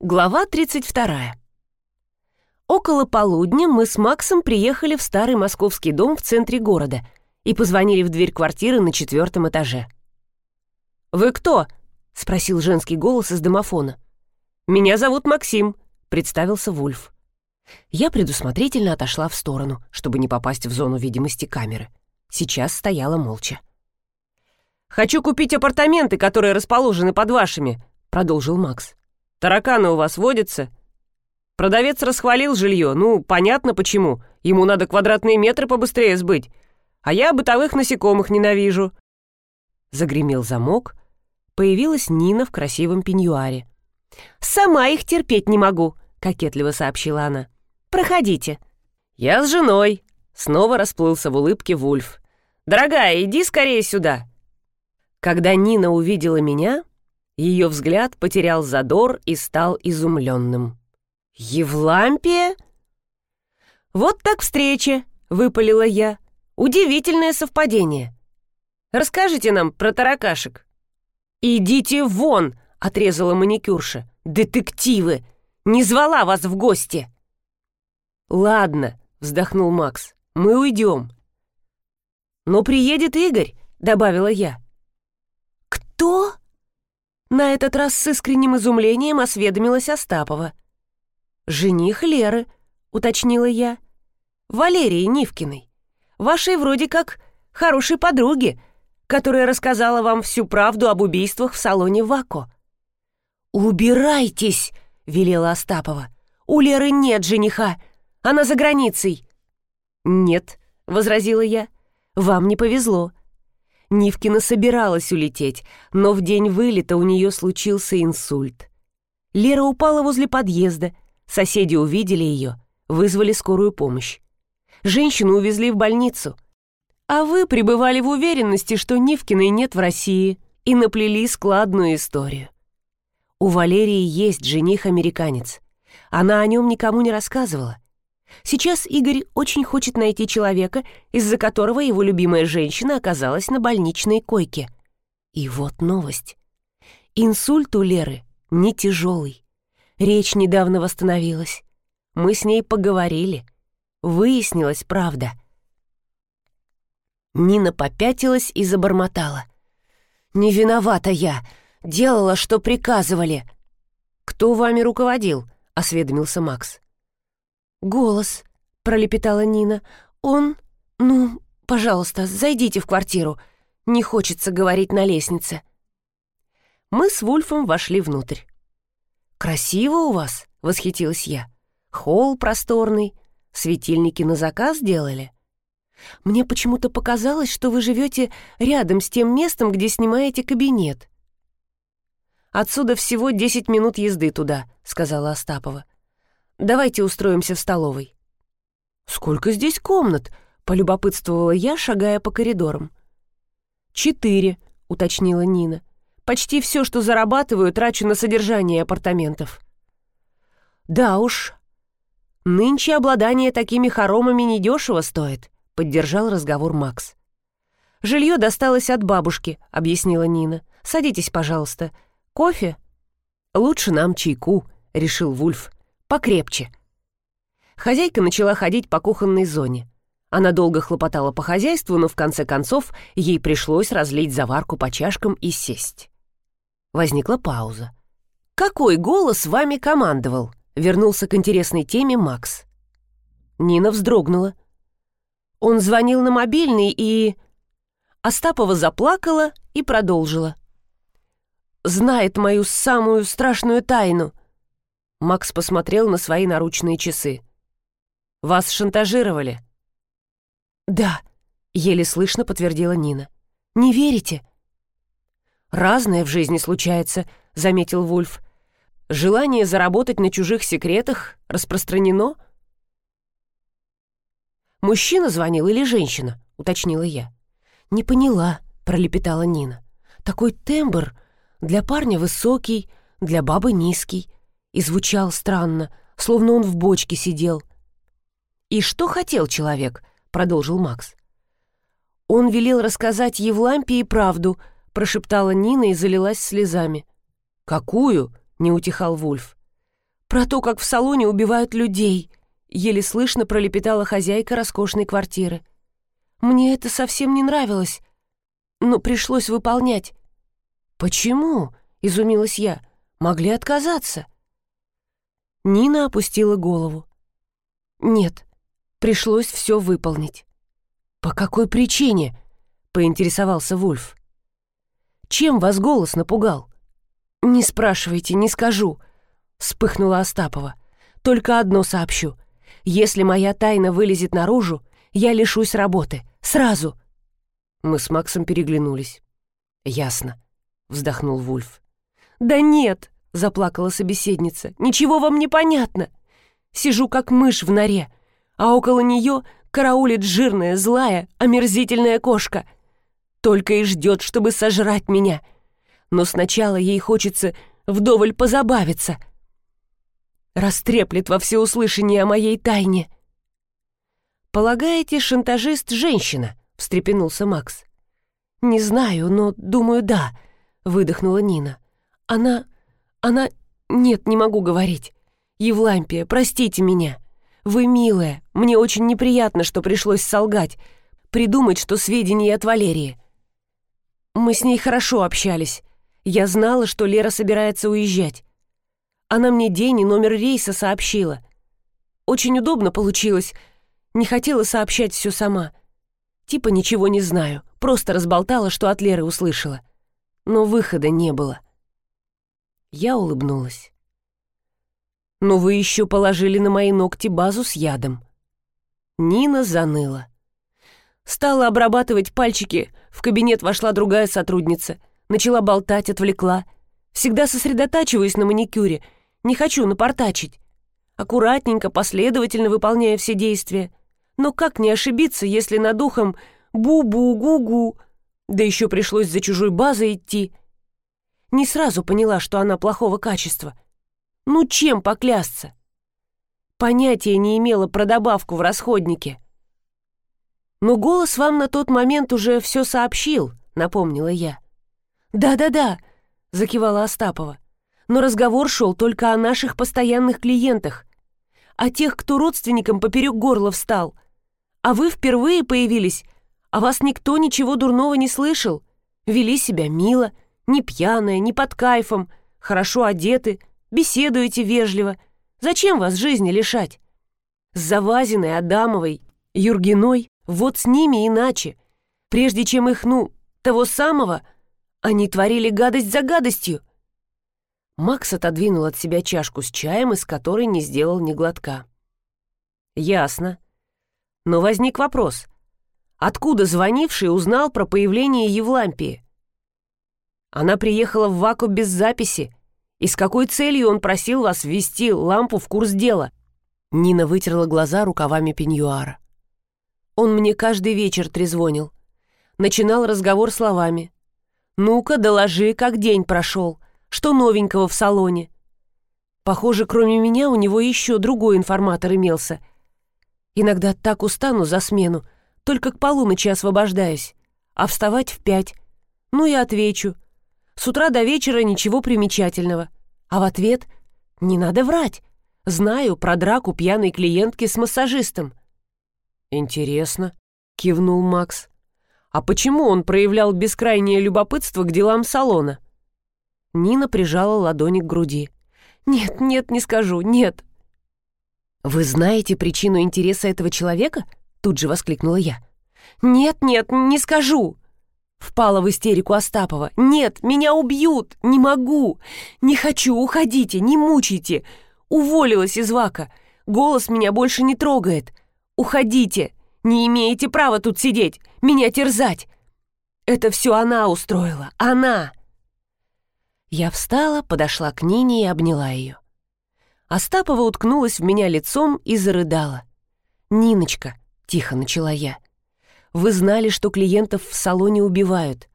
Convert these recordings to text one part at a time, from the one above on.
Глава 32. Около полудня мы с Максом приехали в старый московский дом в центре города и позвонили в дверь квартиры на четвертом этаже. «Вы кто?» — спросил женский голос из домофона. «Меня зовут Максим», — представился Вульф. Я предусмотрительно отошла в сторону, чтобы не попасть в зону видимости камеры. Сейчас стояла молча. «Хочу купить апартаменты, которые расположены под вашими», — продолжил Макс. Тараканы у вас водятся?» Продавец расхвалил жилье, ну, понятно почему. Ему надо квадратные метры побыстрее сбыть. А я бытовых насекомых ненавижу. Загремел замок. Появилась Нина в красивом пеньюаре. «Сама их терпеть не могу», — кокетливо сообщила она. «Проходите». «Я с женой», — снова расплылся в улыбке Вульф. «Дорогая, иди скорее сюда». Когда Нина увидела меня, ее взгляд потерял задор и стал изумленным. «Евлампия?» «Вот так встреча!» — выпалила я. «Удивительное совпадение. Расскажите нам про таракашек». «Идите вон!» — отрезала маникюрша. «Детективы! Не звала вас в гости!» «Ладно», — вздохнул Макс, — «мы уйдем». «Но приедет Игорь», — добавила я. «Кто?» На этот раз с искренним изумлением осведомилась Остапова. «Жених Леры», — уточнила я. «Валерии Нивкиной. Вашей вроде как хорошей подруги, которая рассказала вам всю правду об убийствах в салоне Вако». «Убирайтесь!» — велела Остапова. «У Леры нет жениха. Она за границей». «Нет», — возразила я. «Вам не повезло. Нивкина собиралась улететь, но в день вылета у нее случился инсульт. Лера упала возле подъезда, соседи увидели ее, вызвали скорую помощь. Женщину увезли в больницу. А вы пребывали в уверенности, что Нивкиной нет в России, и наплели складную историю. У Валерии есть жених-американец. Она о нем никому не рассказывала. Сейчас Игорь очень хочет найти человека, из-за которого его любимая женщина оказалась на больничной койке. И вот новость. Инсульт у Леры не тяжелый. Речь недавно восстановилась. Мы с ней поговорили. Выяснилась правда. Нина попятилась и забормотала. «Не виновата я. Делала, что приказывали». «Кто вами руководил?» — осведомился Макс. «Голос», — пролепетала Нина. «Он... Ну, пожалуйста, зайдите в квартиру. Не хочется говорить на лестнице». Мы с Вульфом вошли внутрь. «Красиво у вас», — восхитилась я. «Холл просторный, светильники на заказ делали». «Мне почему-то показалось, что вы живете рядом с тем местом, где снимаете кабинет». «Отсюда всего десять минут езды туда», — сказала Остапова. Давайте устроимся в столовой». «Сколько здесь комнат?» — полюбопытствовала я, шагая по коридорам. «Четыре», — уточнила Нина. «Почти все, что зарабатываю, трачу на содержание апартаментов». «Да уж, нынче обладание такими хоромами недешево стоит», — поддержал разговор Макс. «Жилье досталось от бабушки», — объяснила Нина. «Садитесь, пожалуйста. Кофе?» «Лучше нам чайку», — решил Вульф покрепче. Хозяйка начала ходить по кухонной зоне. Она долго хлопотала по хозяйству, но в конце концов ей пришлось разлить заварку по чашкам и сесть. Возникла пауза. «Какой голос вами командовал?» — вернулся к интересной теме Макс. Нина вздрогнула. Он звонил на мобильный и... Остапова заплакала и продолжила. «Знает мою самую страшную тайну — Макс посмотрел на свои наручные часы. «Вас шантажировали?» «Да», — еле слышно подтвердила Нина. «Не верите?» «Разное в жизни случается», — заметил Вульф. «Желание заработать на чужих секретах распространено?» «Мужчина звонил или женщина?» — уточнила я. «Не поняла», — пролепетала Нина. «Такой тембр. Для парня высокий, для бабы низкий и звучал странно, словно он в бочке сидел. «И что хотел человек?» — продолжил Макс. «Он велел рассказать Евлампии правду», — прошептала Нина и залилась слезами. «Какую?» — не утихал Вульф. про то, как в салоне убивают людей», — еле слышно пролепетала хозяйка роскошной квартиры. «Мне это совсем не нравилось, но пришлось выполнять». «Почему?» — изумилась я. «Могли отказаться». Нина опустила голову. «Нет, пришлось все выполнить». «По какой причине?» — поинтересовался Вульф. «Чем вас голос напугал?» «Не спрашивайте, не скажу», — вспыхнула Остапова. «Только одно сообщу. Если моя тайна вылезет наружу, я лишусь работы. Сразу!» Мы с Максом переглянулись. «Ясно», — вздохнул Вульф. «Да нет!» — заплакала собеседница. «Ничего вам не понятно. Сижу как мышь в норе, а около нее караулит жирная, злая, омерзительная кошка. Только и ждет, чтобы сожрать меня. Но сначала ей хочется вдоволь позабавиться. Растреплет во всеуслышание о моей тайне. «Полагаете, шантажист — женщина?» — встрепенулся Макс. «Не знаю, но думаю, да», — выдохнула Нина. «Она... она... Нет, не могу говорить. Евлампия, простите меня. Вы милая, мне очень неприятно, что пришлось солгать, придумать, что сведения от Валерии. Мы с ней хорошо общались. Я знала, что Лера собирается уезжать. Она мне день и номер рейса сообщила. Очень удобно получилось. Не хотела сообщать все сама. Типа ничего не знаю, просто разболтала, что от Леры услышала. Но выхода не было. Я улыбнулась. «Но вы еще положили на мои ногти базу с ядом». Нина заныла. Стала обрабатывать пальчики, в кабинет вошла другая сотрудница. Начала болтать, отвлекла. Всегда сосредотачиваюсь на маникюре, не хочу напортачить. Аккуратненько, последовательно выполняя все действия. Но как не ошибиться, если над ухом бу-бу-гу-гу, да еще пришлось за чужой базой идти. Не сразу поняла, что она плохого качества. Ну чем поклясться? Понятия не имела про добавку в расходнике. Но голос вам на тот момент уже все сообщил, напомнила я. Да-да-да, закивала Остапова. Но разговор шел только о наших постоянных клиентах, о тех, кто родственникам поперек горла встал. А вы впервые появились, а вас никто ничего дурного не слышал. Вели себя мило, не пьяная, не под кайфом, хорошо одеты, беседуете вежливо. Зачем вас жизни лишать? С Завазиной, Адамовой, Юргиной, вот с ними иначе. Прежде чем их, ну, того самого, они творили гадость за гадостью. Макс отодвинул от себя чашку с чаем, из которой не сделал ни глотка. «Ясно. Но возник вопрос. Откуда звонивший узнал про появление Евлампии? Она приехала в Ваку без записи. И с какой целью он просил вас ввести лампу в курс дела? Нина вытерла глаза рукавами пеньюара. Он мне каждый вечер трезвонил. Начинал разговор словами. «Ну-ка, доложи, как день прошел. Что новенького в салоне?» Похоже, кроме меня у него еще другой информатор имелся — Иногда так устану за смену, только к полуночи освобождаюсь, а вставать в пять. Ну и отвечу. С утра до вечера ничего примечательного. А в ответ «Не надо врать. Знаю про драку пьяной клиентки с массажистом». «Интересно», — кивнул Макс. «А почему он проявлял бескрайнее любопытство к делам салона?» Нина прижала ладони к груди. «Нет, нет, не скажу, нет, «Вы знаете причину интереса этого человека?» Тут же воскликнула я. «Нет, нет, не скажу!» Впала в истерику Остапова. «Нет, меня убьют! Не могу! Не хочу! Уходите! Не мучайте! Уволилась из Вака! Голос меня больше не трогает! Уходите! Не имеете права тут сидеть! Меня терзать! Это все она устроила! Она!» Я встала, подошла к Нине и обняла ее. Остапова уткнулась в меня лицом и зарыдала. «Ниночка», — тихо начала я, — «вы знали, что клиентов в салоне убивают.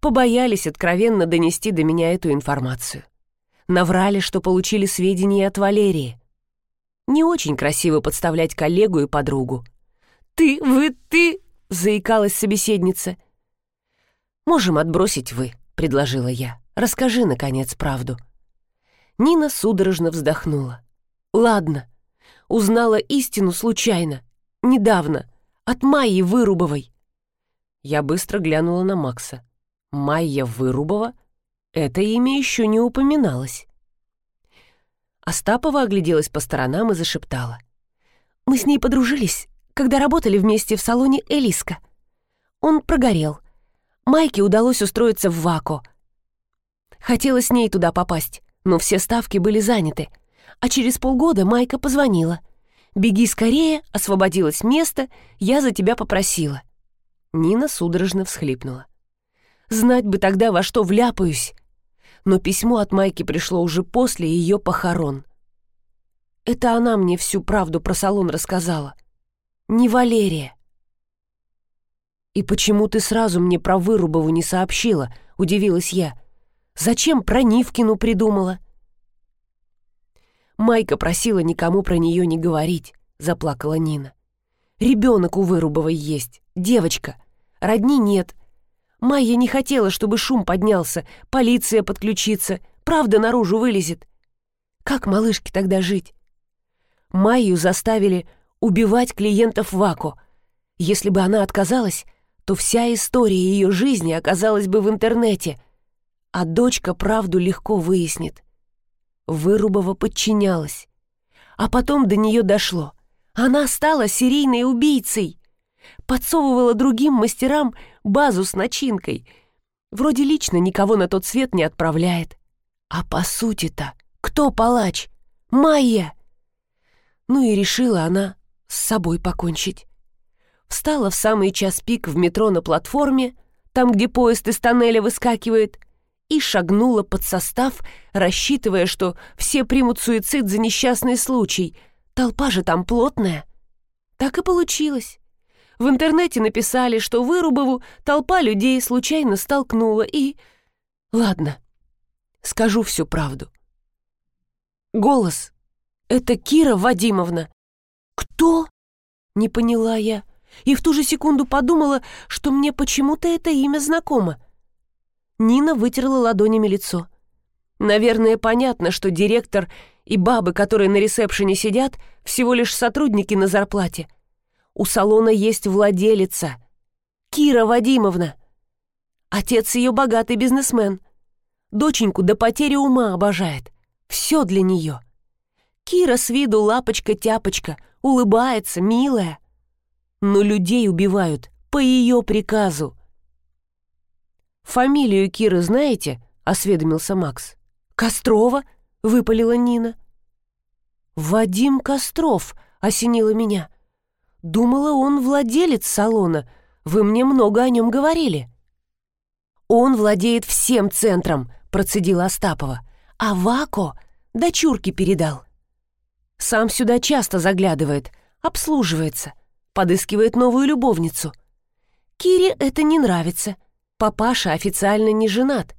Побоялись откровенно донести до меня эту информацию. Наврали, что получили сведения от Валерии. Не очень красиво подставлять коллегу и подругу. «Ты, вы, ты!» — заикалась собеседница. «Можем отбросить «вы», — предложила я. «Расскажи, наконец, правду». Нина судорожно вздохнула. Ладно, узнала истину случайно, недавно, от Майи Вырубовой. Я быстро глянула на Макса. Майя Вырубова? Это имя еще не упоминалось. Остапова огляделась по сторонам и зашептала. «Мы с ней подружились, когда работали вместе в салоне «Элиска». Он прогорел. Майке удалось устроиться в ВАКО. Хотела с ней туда попасть, но все ставки были заняты. А через полгода Майка позвонила. «Беги скорее, освободилось место, я за тебя попросила». Нина судорожно всхлипнула. «Знать бы тогда, во что вляпаюсь!» Но письмо от Майки пришло уже после ее похорон. Это она мне всю правду про салон рассказала. Не Валерия. «И почему ты сразу мне про Вырубову не сообщила?» — удивилась я. «Зачем про Нивкину придумала?» Майка просила никому про нее не говорить, заплакала Нина. Ребенок у Вырубовой есть, девочка. Родни нет. Майя не хотела, чтобы шум поднялся, полиция подключится, правда наружу вылезет. Как малышке тогда жить? Майю заставили убивать клиентов Вако. Если бы она отказалась, то вся история ее жизни оказалась бы в интернете, а дочка правду легко выяснит. Вырубова подчинялась. А потом до нее дошло. Она стала серийной убийцей. Подсовывала другим мастерам базу с начинкой. Вроде лично никого на тот свет не отправляет. А по сути-то кто палач? Майя! Ну и решила она с собой покончить. Встала в самый час пик в метро на платформе, там, где поезд из тоннеля выскакивает — и шагнула под состав, рассчитывая, что все примут суицид за несчастный случай. Толпа же там плотная. Так и получилось. В интернете написали, что Вырубову толпа людей случайно столкнула и... Ладно, скажу всю правду. Голос. Это Кира Вадимовна. Кто? Не поняла я. И в ту же секунду подумала, что мне почему-то это имя знакомо. Нина вытерла ладонями лицо. Наверное, понятно, что директор и бабы, которые на ресепшене сидят, всего лишь сотрудники на зарплате. У салона есть владелица. Кира Вадимовна. Отец ее богатый бизнесмен. Доченьку до потери ума обожает. Все для нее. Кира с виду лапочка-тяпочка, улыбается, милая. Но людей убивают по ее приказу. «Фамилию Киры знаете?» — осведомился Макс. «Кострова?» — выпалила Нина. «Вадим Костров!» — осенило меня. «Думала, он владелец салона. Вы мне много о нем говорили». «Он владеет всем центром», — процедила Остапова. «А Вако дочурке передал. Сам сюда часто заглядывает, обслуживается, подыскивает новую любовницу. Кире это не нравится. Папаша официально не женат.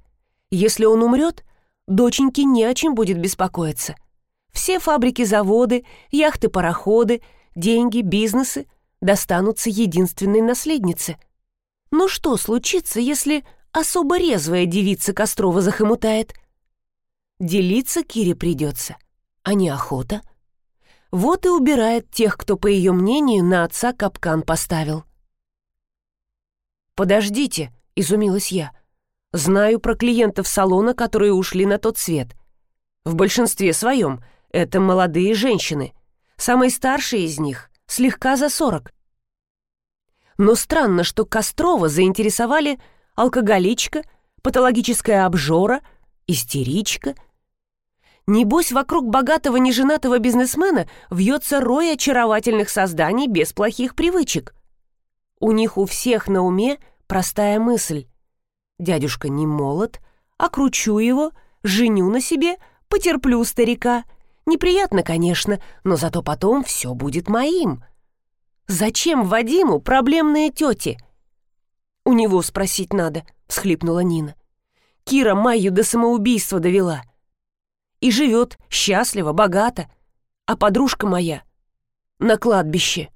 Если он умрет, доченьке не о чем будет беспокоиться. Все фабрики-заводы, яхты-пароходы, деньги, бизнесы достанутся единственной наследнице. Ну что случится, если особо резвая девица Кострова захомутает? Делиться Кире придется, а не охота. Вот и убирает тех, кто, по ее мнению, на отца капкан поставил. «Подождите», — изумилась я. «Знаю про клиентов салона, которые ушли на тот свет. В большинстве своем это молодые женщины. Самые старшие из них слегка за сорок. Но странно, что Кострова заинтересовали алкоголичка, патологическая обжора, истеричка. Небось, вокруг богатого неженатого бизнесмена вьется рой очаровательных созданий без плохих привычек. У них у всех на уме – простая мысль. Дядюшка не молод, окручу его, женю на себе, потерплю старика. Неприятно, конечно, но зато потом все будет моим. Зачем Вадиму проблемные тети? У него спросить надо, всхлипнула Нина. Кира Майю до самоубийства довела. И живет счастливо, богато. А подружка моя на кладбище.